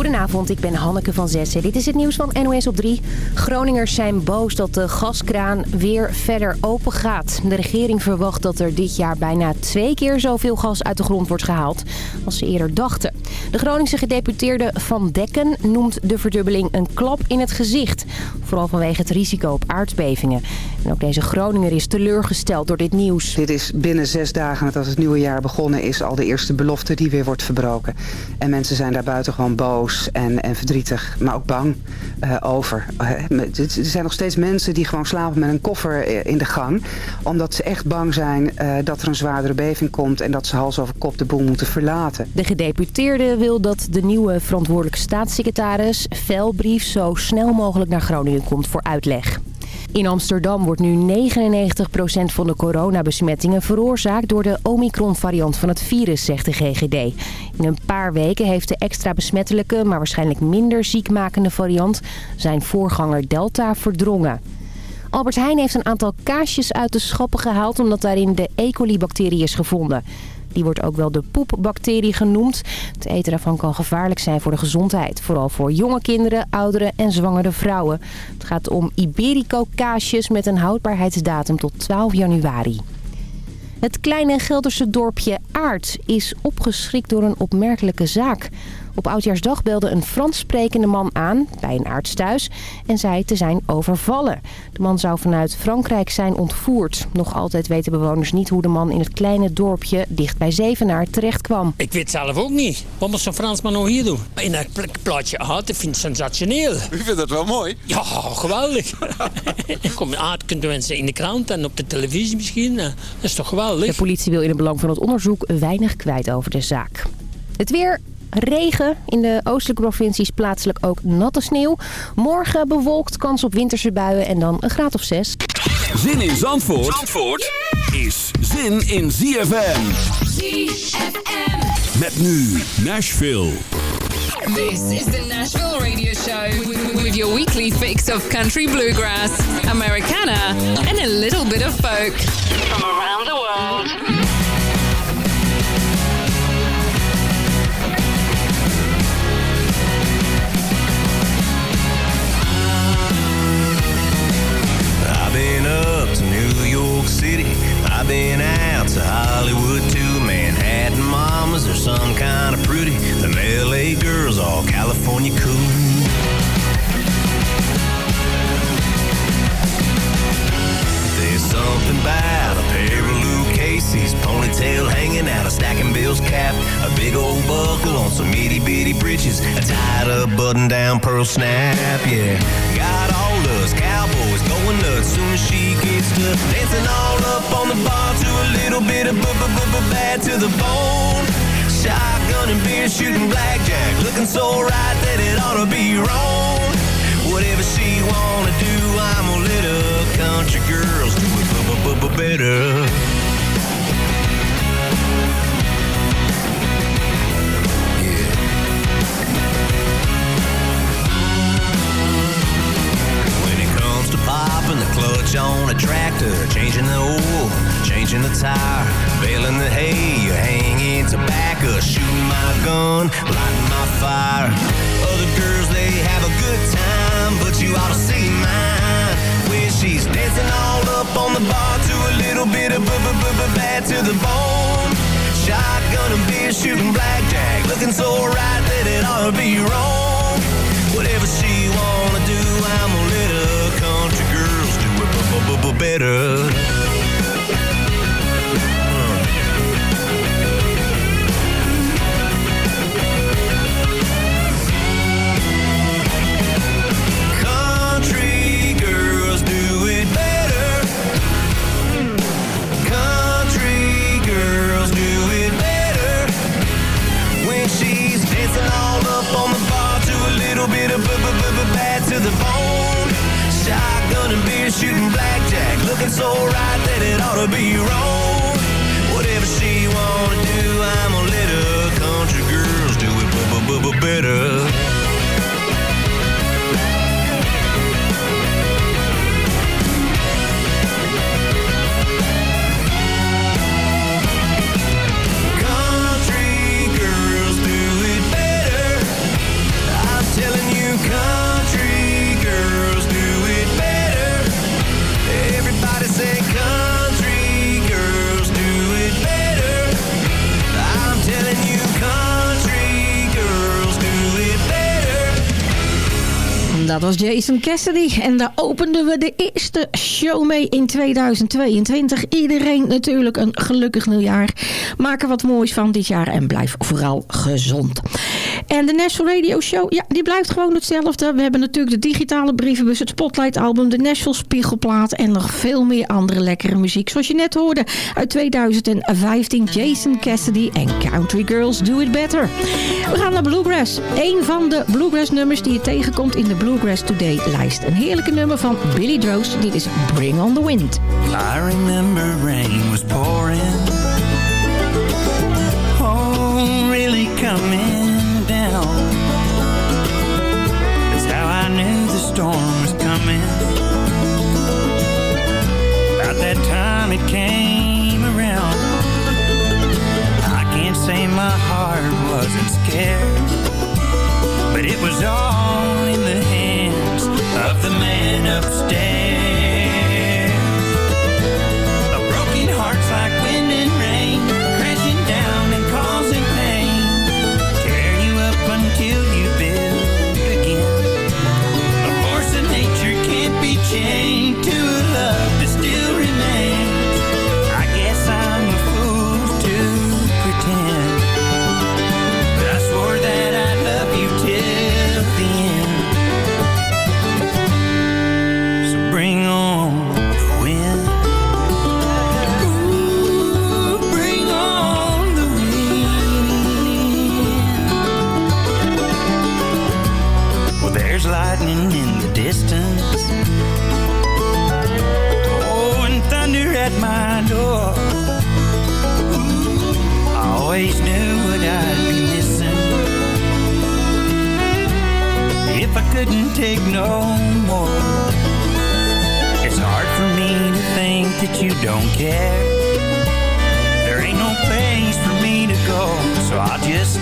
Goedenavond, ik ben Hanneke van Zessen. Dit is het nieuws van NOS op 3. Groningers zijn boos dat de gaskraan weer verder open gaat. De regering verwacht dat er dit jaar bijna twee keer zoveel gas uit de grond wordt gehaald als ze eerder dachten. De Groningse gedeputeerde Van Dekken noemt de verdubbeling een klap in het gezicht. Vooral vanwege het risico op aardbevingen. En ook deze Groninger is teleurgesteld door dit nieuws. Dit is binnen zes dagen nadat het nieuwe jaar begonnen is al de eerste belofte die weer wordt verbroken. En mensen zijn daar buiten gewoon en, en verdrietig, maar ook bang uh, over. Uh, er zijn nog steeds mensen die gewoon slapen met een koffer eh, in de gang. Omdat ze echt bang zijn dat er een zwaardere beving komt en dat ze hals over kop de boel moeten verlaten. De gedeputeerde wil dat de nieuwe verantwoordelijke staatssecretaris Velbrief zo snel mogelijk naar Groningen komt voor uitleg. In Amsterdam wordt nu 99% van de coronabesmettingen veroorzaakt door de Omicron-variant van het virus, zegt de GGD. In een paar weken heeft de extra besmettelijke, maar waarschijnlijk minder ziekmakende variant zijn voorganger Delta verdrongen. Albert Heijn heeft een aantal kaasjes uit de schappen gehaald omdat daarin de E. coli-bacterie is gevonden. Die wordt ook wel de poepbacterie genoemd. Het eten daarvan kan gevaarlijk zijn voor de gezondheid. Vooral voor jonge kinderen, ouderen en zwangere vrouwen. Het gaat om Iberico-kaasjes met een houdbaarheidsdatum tot 12 januari. Het kleine Gelderse dorpje Aard is opgeschrikt door een opmerkelijke zaak. Op Oudjaarsdag belde een Frans sprekende man aan bij een arts thuis en zei te zijn overvallen. De man zou vanuit Frankrijk zijn ontvoerd. Nog altijd weten bewoners niet hoe de man in het kleine dorpje dicht bij Zevenaar terecht kwam. Ik weet zelf ook niet. Wat moet zo'n Fransman nou hier doen? In dat plaatje Aard, ik vind het sensationeel. U vindt dat wel mooi? Ja, geweldig. Kom, Aard kunt mensen in de krant en op de televisie misschien. Dat is toch geweldig? De politie wil in het belang van het onderzoek weinig kwijt over de zaak. Het weer, Regen in de oostelijke provincies plaatselijk ook natte sneeuw. Morgen bewolkt, kans op winterse buien en dan een graad of zes. Zin in Zandvoort, Zandvoort is zin in ZFM. ZFM. Met nu Nashville. This is the Nashville Radio Show with your weekly fix of country bluegrass, Americana and a little bit of folk from around the world. City. I've been out to Hollywood too. Manhattan mamas are some kind of pretty. Them LA girls all California cool. There's something about a pair of Casey's ponytail hanging out, a stacking Bill's cap, a big old buckle on some itty bitty britches. a tied up button down pearl snap. Yeah, got all us cowboys going nuts soon as she gets to dancing all up on the bar to a little bit of b b b bad to the bone. Shotgun and beer shooting blackjack, looking so right that it ought to be wrong. Whatever she wanna do, I'm gonna let country girls do it b b b better. Clutch on a tractor, changing the oil, changing the tire, baling the hay, hanging tobacco, shooting my gun, was Jason Cassidy. En daar openden we de eerste show mee in 2022. Iedereen natuurlijk een gelukkig nieuwjaar. Maak er wat moois van dit jaar en blijf vooral gezond. En de National Radio Show, ja, die blijft gewoon hetzelfde. We hebben natuurlijk de digitale brievenbus, het Spotlight album, de Nashville Spiegelplaat en nog veel meer andere lekkere muziek. Zoals je net hoorde uit 2015, Jason Cassidy en Country Girls Do It Better. We gaan naar Bluegrass. Een van de Bluegrass nummers die je tegenkomt in de Bluegrass Today lijst. Een heerlijke nummer van Billy Drost. Dit is Bring on the Wind. I remember rain was pouring storm was coming. About that time it came around. I can't say my heart wasn't scared But it was all in the hands of the man upstairs Take no more. It's hard for me to think that you don't care. There ain't no place for me to go, so I'll just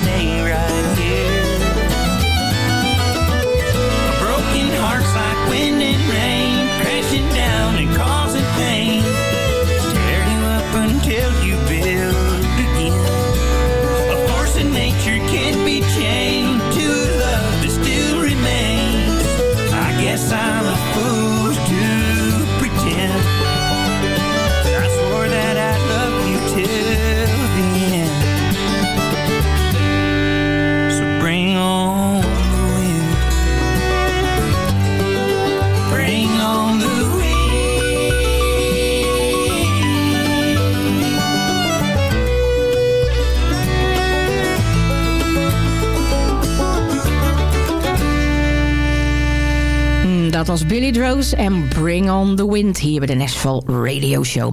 Billy Droz en Bring on the Wind hier bij de Nashville Radio Show.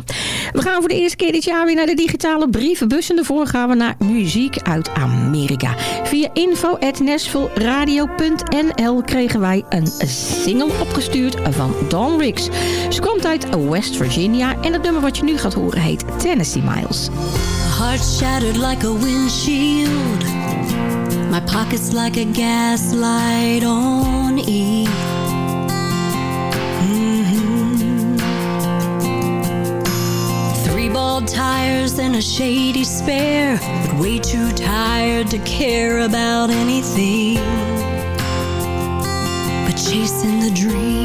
We gaan voor de eerste keer dit jaar weer naar de digitale brievenbus. En daarvoor gaan we naar muziek uit Amerika. Via info.nashvilleradio.nl kregen wij een single opgestuurd van Dawn Riggs. Ze komt uit West Virginia en het nummer wat je nu gaat horen heet Tennessee Miles. Heart shattered like a windshield. My pockets like a gaslight on E. Tires and a shady spare, but way too tired to care about anything. But chasing the dream.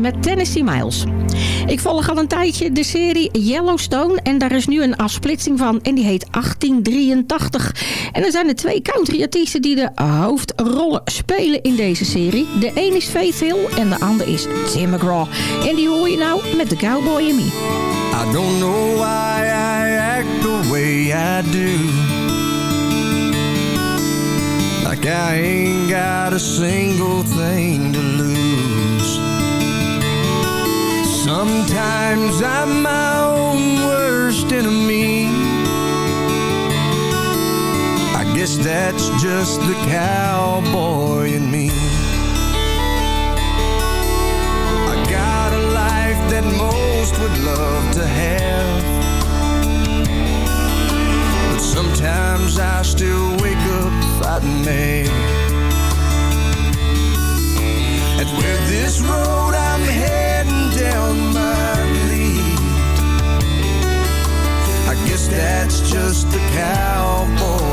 Met Tennessee Miles. Ik volg al een tijdje de serie Yellowstone en daar is nu een afsplitsing van en die heet 1883. En er zijn er twee country-artiesten die de hoofdrollen spelen in deze serie. De een is Faith Hill en de ander is Tim McGraw. En die hoor je nou met The Cowboy and Me. I don't know why I act the way I do Like I ain't got a single thing to Sometimes I'm my own worst enemy. I guess that's just the cowboy in me. I got a life that most would love to have. But sometimes I still wake up fighting mad And where this road I'm heading that's just the cowboy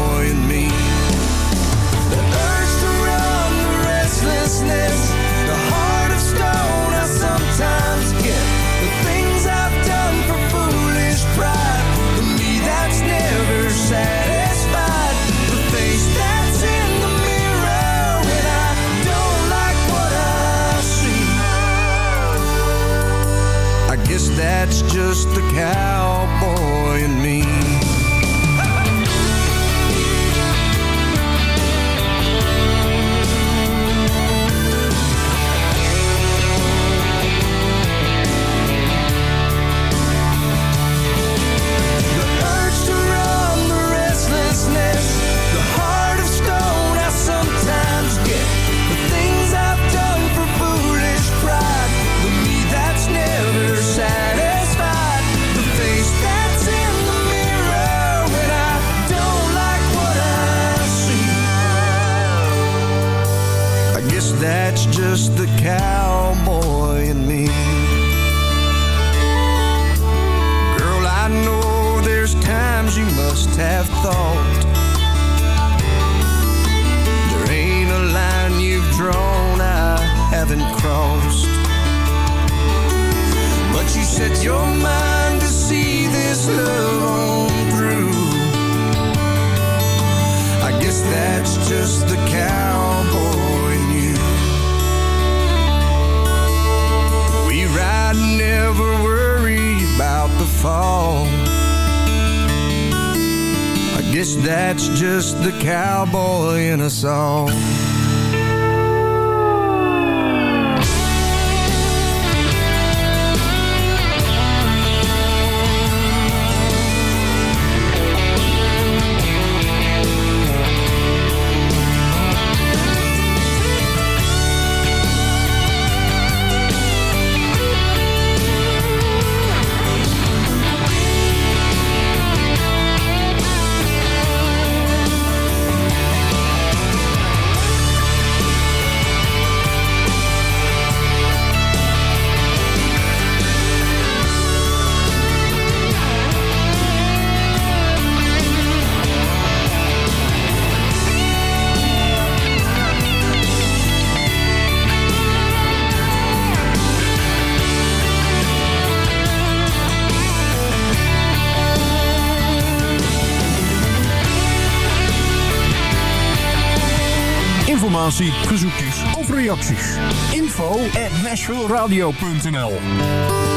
Informatie, verzoekjes of reacties. Info at nashvilleradio.nl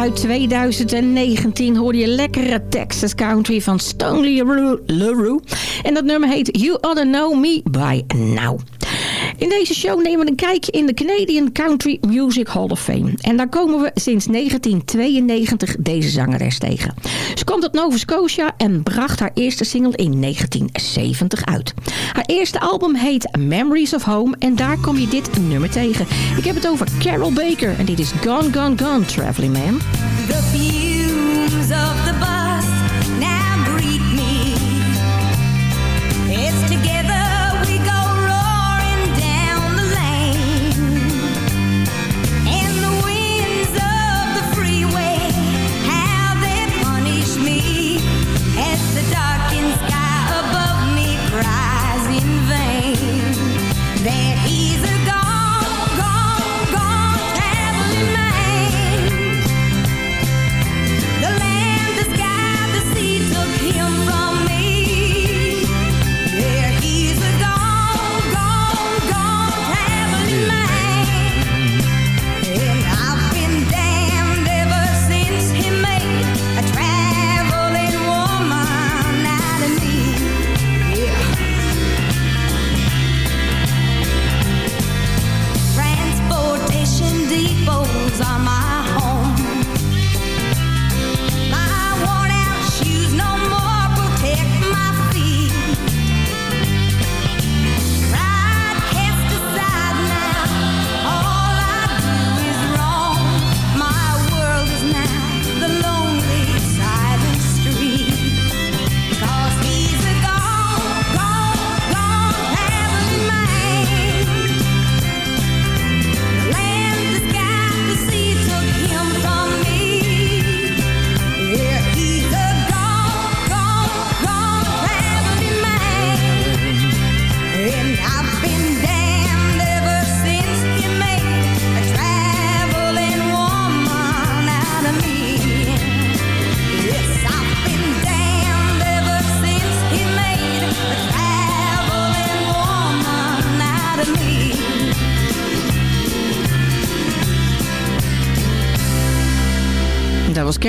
uit 2019 hoorde je lekkere Texas Country van Stonely LaRue. En dat nummer heet You Oughta Know Me By Now. In deze show nemen we een kijkje in de Canadian Country Music Hall of Fame. En daar komen we sinds 1992 deze zangeres tegen. Ze komt uit Nova Scotia en bracht haar eerste single in 1970 uit. Haar eerste album heet Memories of Home en daar kom je dit nummer tegen. Ik heb het over Carol Baker en dit is Gone Gone Gone Traveling Man.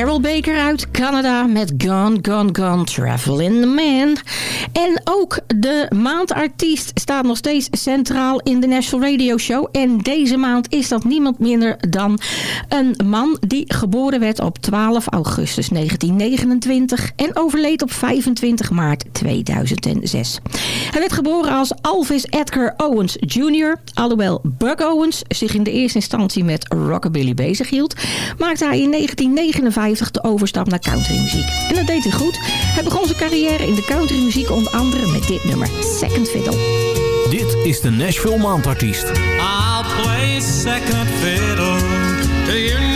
Carol Baker uit Canada met Gone, Gone, Gone, Travel in the Man. En ook de maandartiest staat nog steeds centraal in de National Radio Show. En deze maand is dat niemand minder dan een man die geboren werd op 12 augustus 1929 en overleed op 25 maart 2006. Hij werd geboren als Alvis Edgar Owens Jr. Alhoewel Buck Owens zich in de eerste instantie met rockabilly bezighield, maakte hij in 1959 de overstap naar countrymuziek. En dat deed hij goed. Hij begon zijn carrière in de countrymuziek onder andere met dit nummer, Second Fiddle. Dit is de Nashville Maandartiest. I'll play second fiddle to your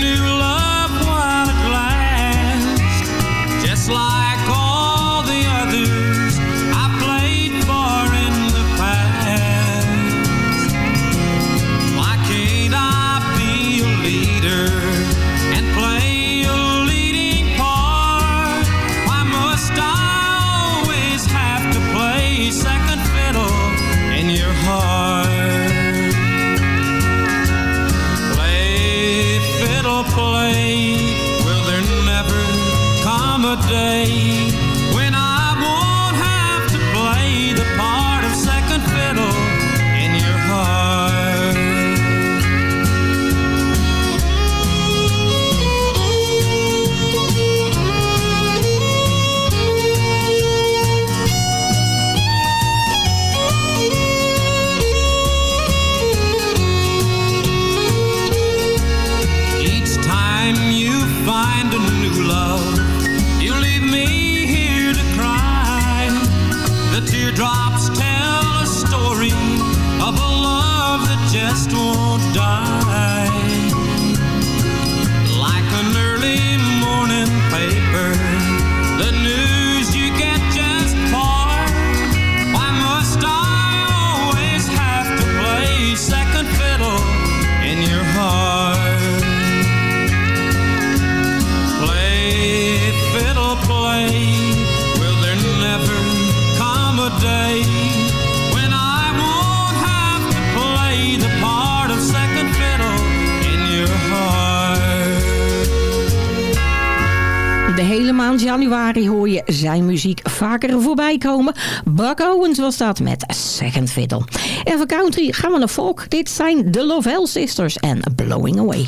zijn muziek vaker voorbij komen. Buck Owens was dat met Second Fiddle. En country gaan we naar folk. Dit zijn de Lovell Sisters en Blowing Away.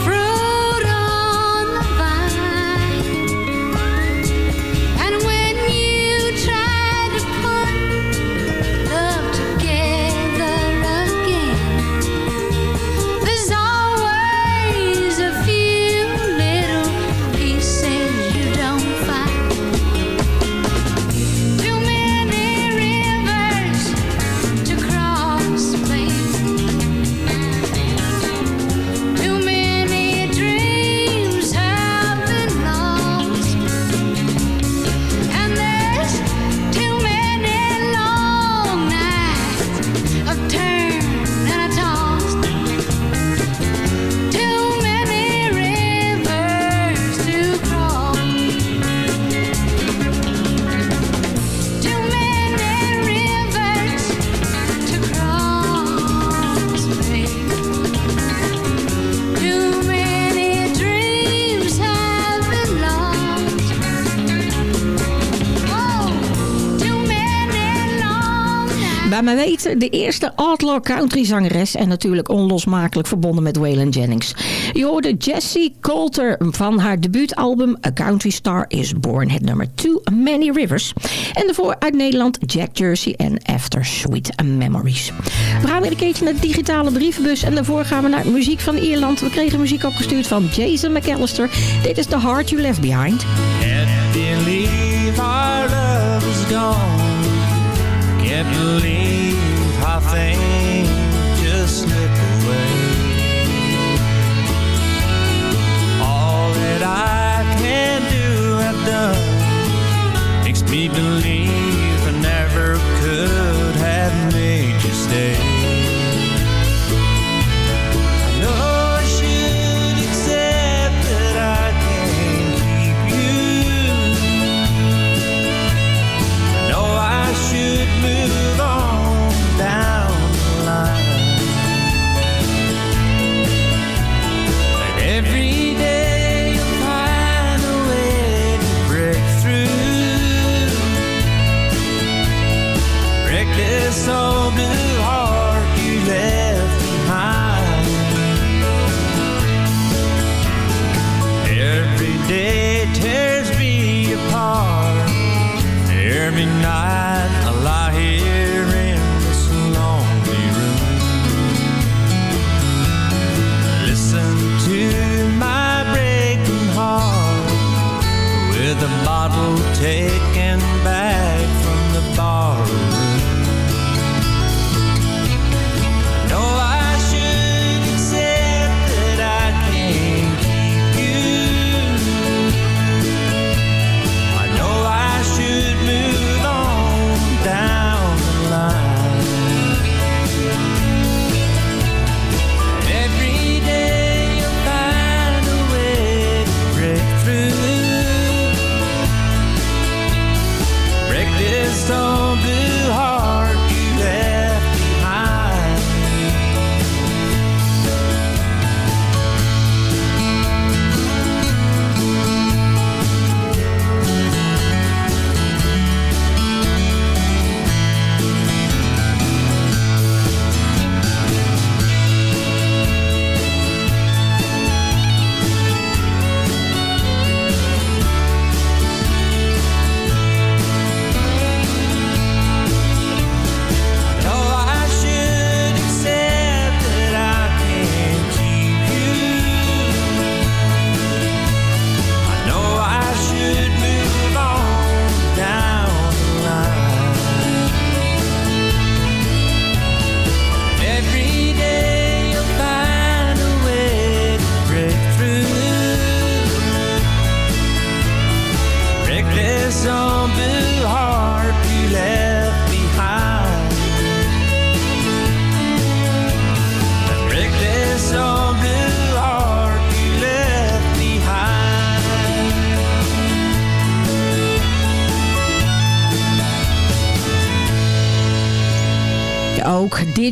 fruit. De eerste outlaw country zangeres en natuurlijk onlosmakelijk verbonden met Waylon Jennings. Je hoorde Jessie Coulter van haar debuutalbum A Country Star Is Born, het nummer Too Many Rivers. En daarvoor uit Nederland Jack Jersey en After Sweet Memories. We gaan weer een keertje naar de digitale brievenbus en daarvoor gaan we naar muziek van Ierland. We kregen muziek opgestuurd van Jason McAllister. Dit is The Heart You Left Behind. Just slip away. All that I can do, I've done. Makes me believe I never could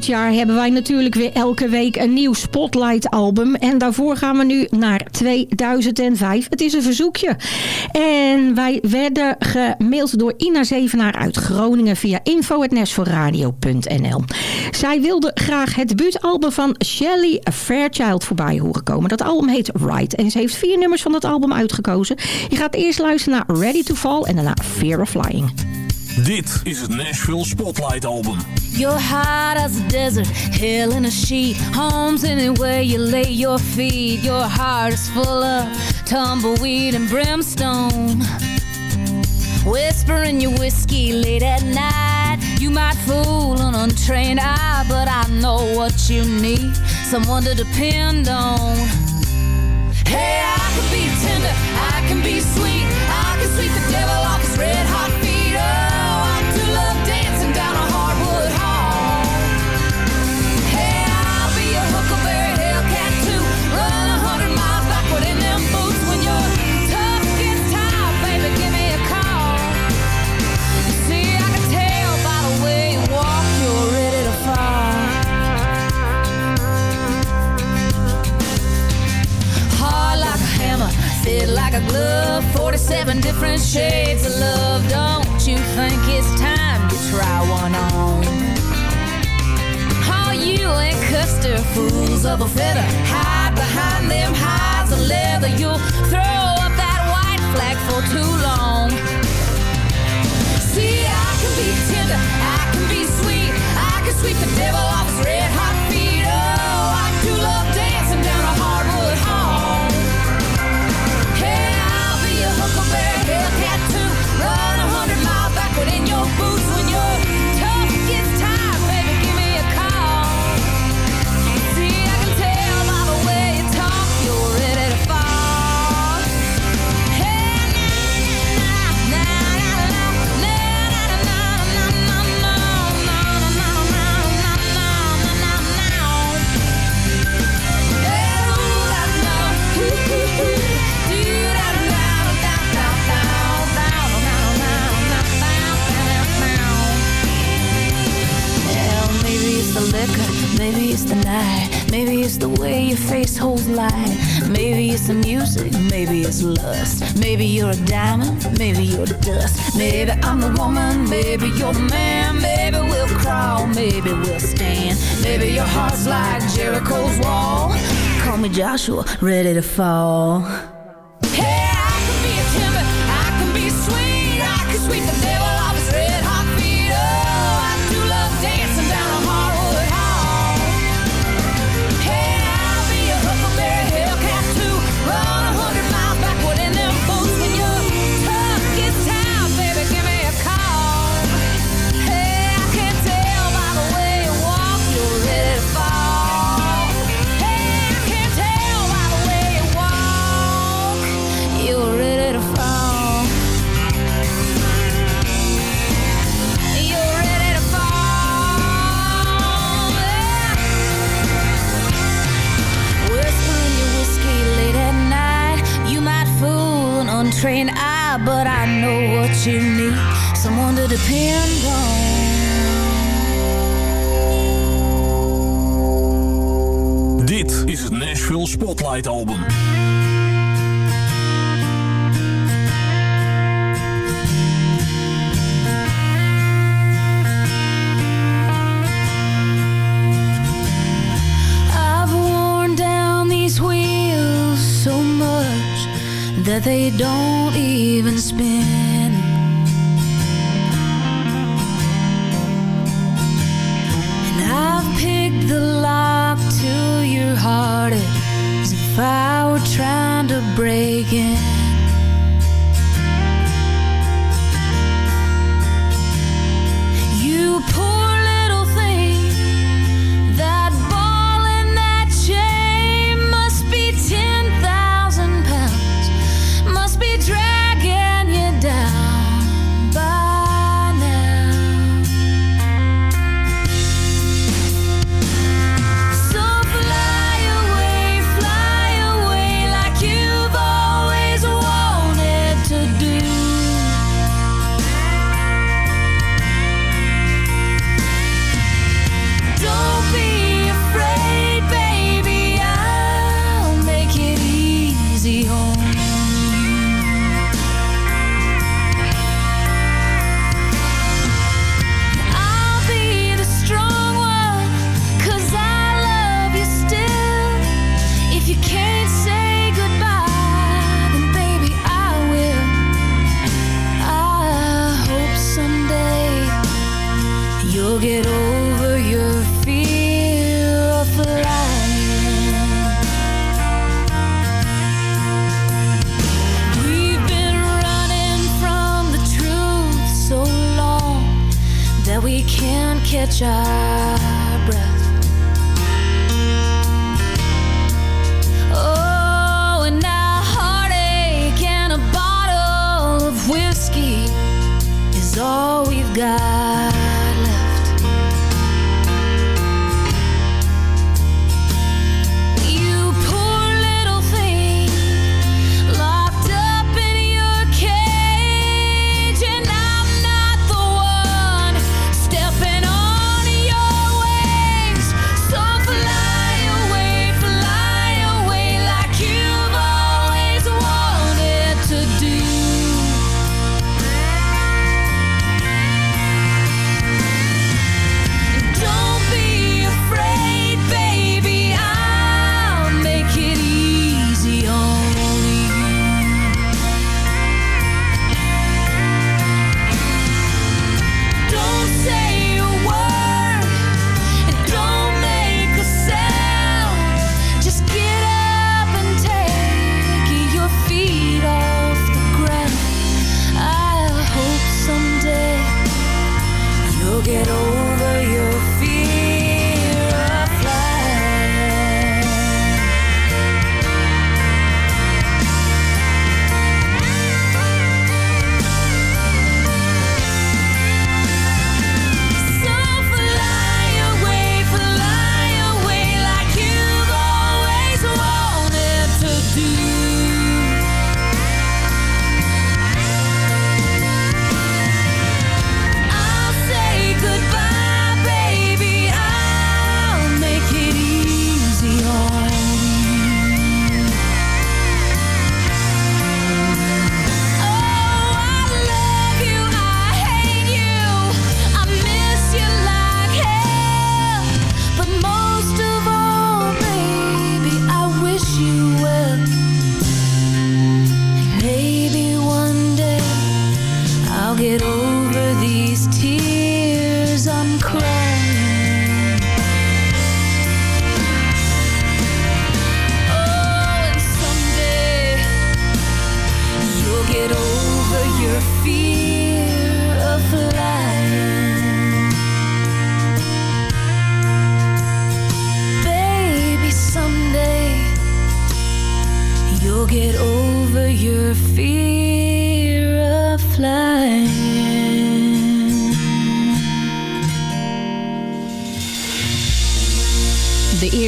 dit jaar hebben wij natuurlijk weer elke week een nieuw Spotlight album. En daarvoor gaan we nu naar 2005. Het is een verzoekje. En wij werden gemaild door Ina Zevenaar uit Groningen via info.nesforradio.nl. Zij wilde graag het debuutalbum van Shelley Fairchild voorbij horen komen. Dat album heet Right. En ze heeft vier nummers van dat album uitgekozen. Je gaat eerst luisteren naar Ready to Fall en daarna Fear of Flying. Dit is het Nashville Spotlight Album. You're hot as a desert, hell in a sheet. Home's anywhere you lay your feet. Your heart is full of tumbleweed and brimstone. Whispering your whiskey late at night. You might fool an untrained eye, but I know what you need. Someone to depend on. Hey, I can be tender, I can be sweet. I can sweep the devil off his red me Joshua, ready to fall. Hey! Dit is Nashville Spotlight album. I've worn down these wheels so much that they don't even spin. the lock to your heart as if I were trying to break in.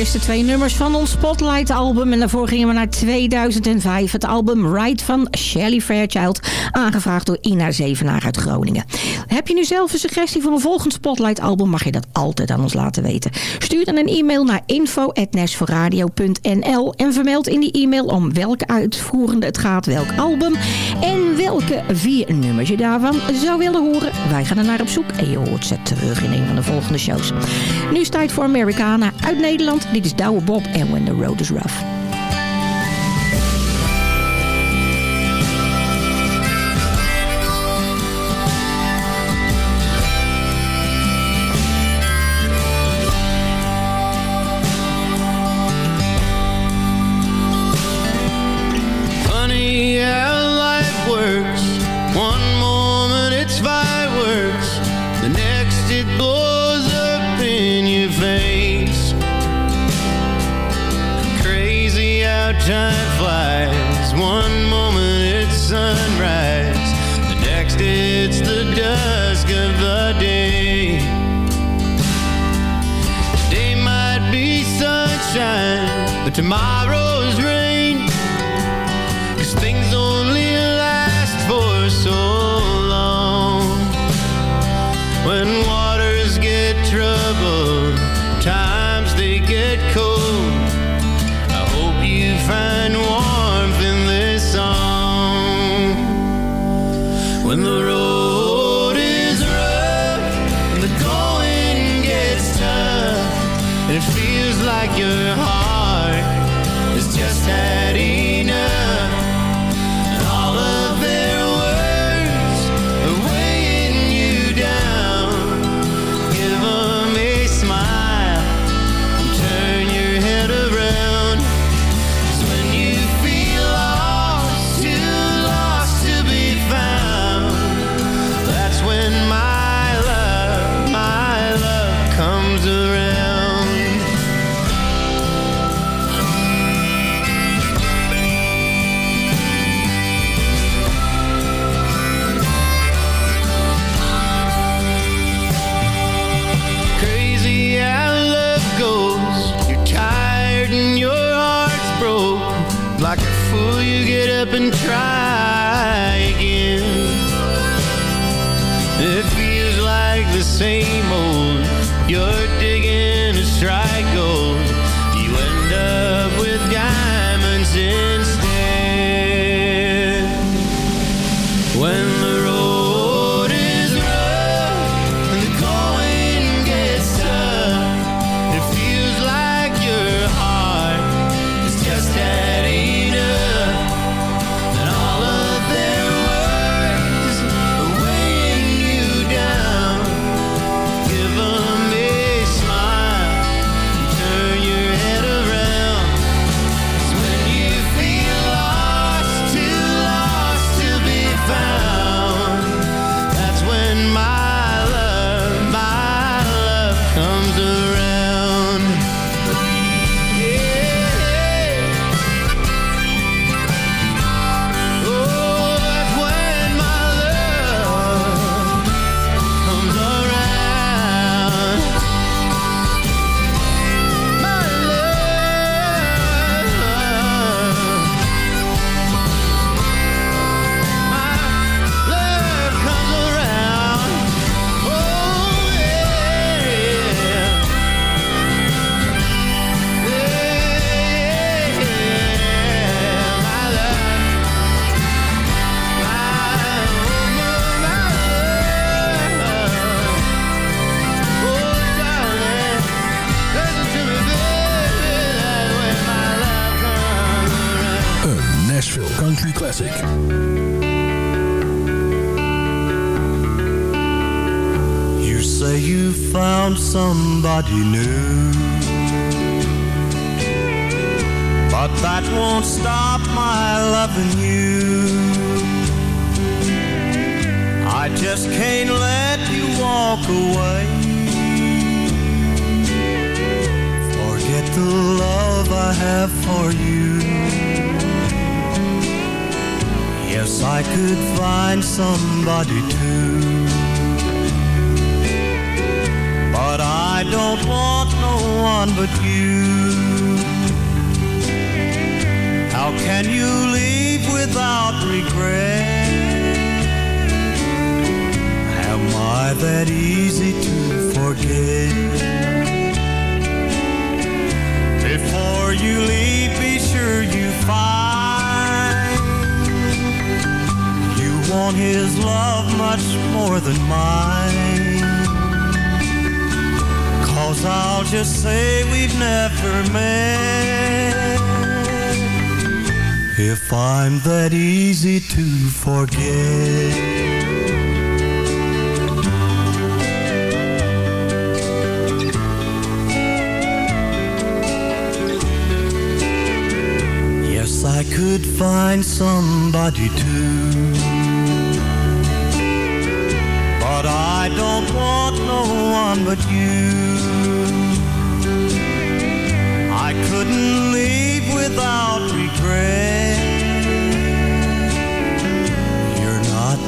eerste twee nummers van ons Spotlight-album. En daarvoor gingen we naar 2005. Het album Ride van Shelley Fairchild. Aangevraagd door Ina Zevenaar uit Groningen. Heb je nu zelf een suggestie voor een volgend Spotlight album? Mag je dat altijd aan ons laten weten. Stuur dan een e-mail naar info.nashforradio.nl en vermeld in die e-mail om welke uitvoerende het gaat, welk album en welke vier nummers je daarvan zou willen horen. Wij gaan er naar op zoek en je hoort ze terug in een van de volgende shows. Nu is tijd voor Americana uit Nederland. Dit is Douwe Bob en When the Road is Rough. Somebody new. But that won't stop my loving you. I just can't let you walk away. Forget the love I have for you. Yes, I could find somebody too. If I'm that easy to forget. Yes, I could find somebody too. But I don't want no one but you. I couldn't leave without regret.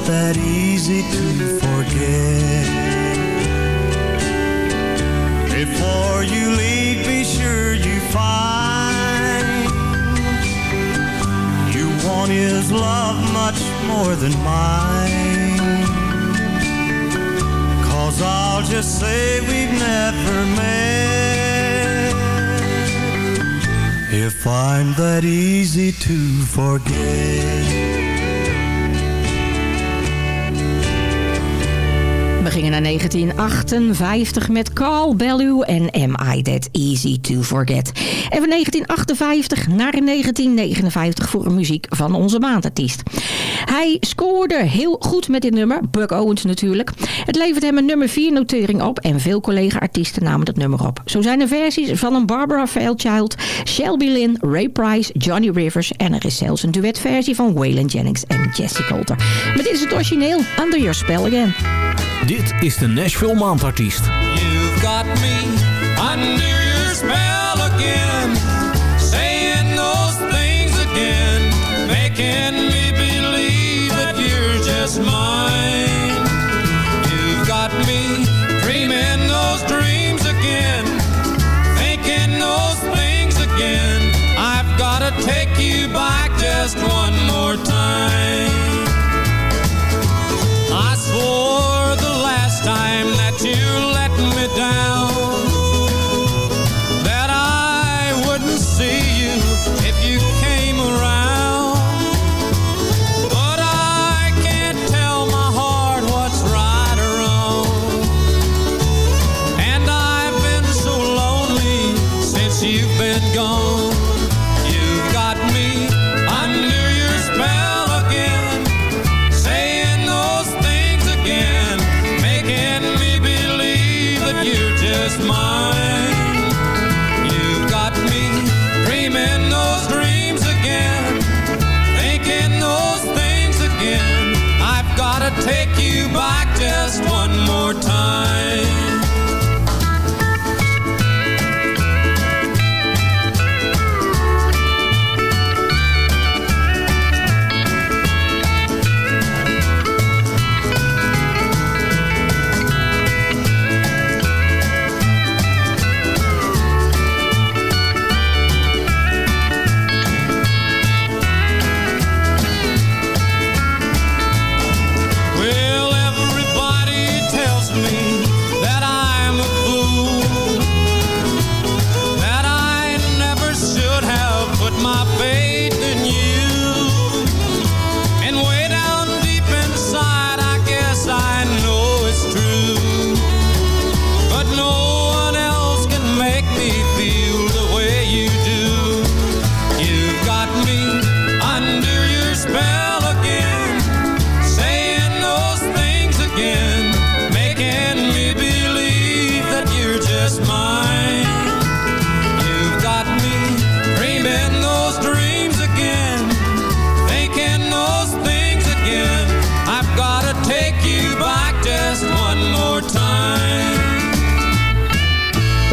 That easy to forget. Before you leave, be sure you find you want his love much more than mine. Cause I'll just say we've never met. If I'm that easy to forget. Gingen naar 1958 met Carl Bellew en Am I That Easy To Forget. En van 1958 naar 1959 voor een muziek van onze maandartiest. Hij scoorde heel goed met dit nummer, Buck Owens natuurlijk. Het levert hem een nummer 4 notering op en veel collega-artiesten namen dat nummer op. Zo zijn er versies van een Barbara Fairchild, Shelby Lynn, Ray Price, Johnny Rivers en er is zelfs een duetversie van Waylon Jennings en Jesse Coulter. Maar dit is het origineel, Under Your Spell Again. Dit is de Nashville Maandartiest. You've got me under your spell again, saying those things again, making me believe that you're just mine. You've got me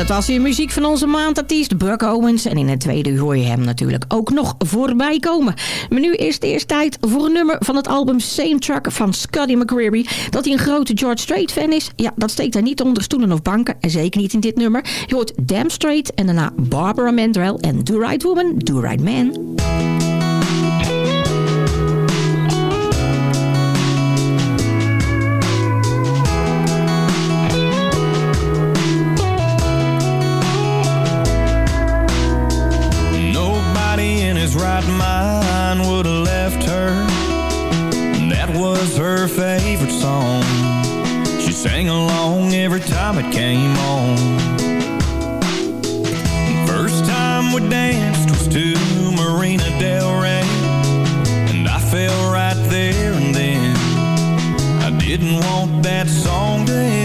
Dat was weer muziek van onze maandartiest Buck Owens. En in het tweede uur hoor je hem natuurlijk ook nog voorbij komen. Maar nu is het eerst tijd voor een nummer van het album Same Truck van Scuddy McCreary. Dat hij een grote George Strait fan is, ja, dat steekt hij niet onder stoelen of banken. En zeker niet in dit nummer. Je hoort Damn Straight en daarna Barbara Mandrell en Do Right Woman, Do Right Man. Sang along every time it came on. First time we danced was to Marina Del Rey And I fell right there and then. I didn't want that song to end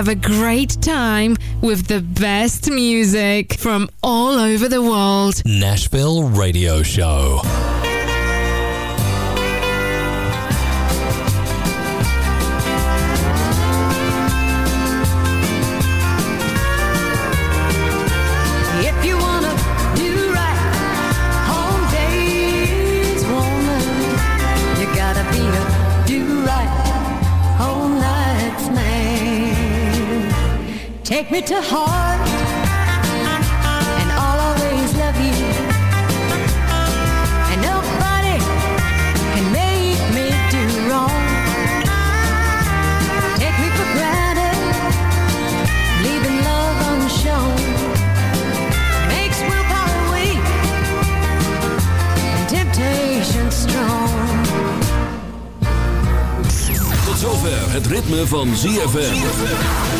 have a great time with the best music from all over the world. Nashville Radio Show. Take me to heart And I'll always love you. And nobody can make me do wrong. Take me for granted Leaving love unshown. Makes willpower weak And temptation strong. Tot zover het ritme van ZFM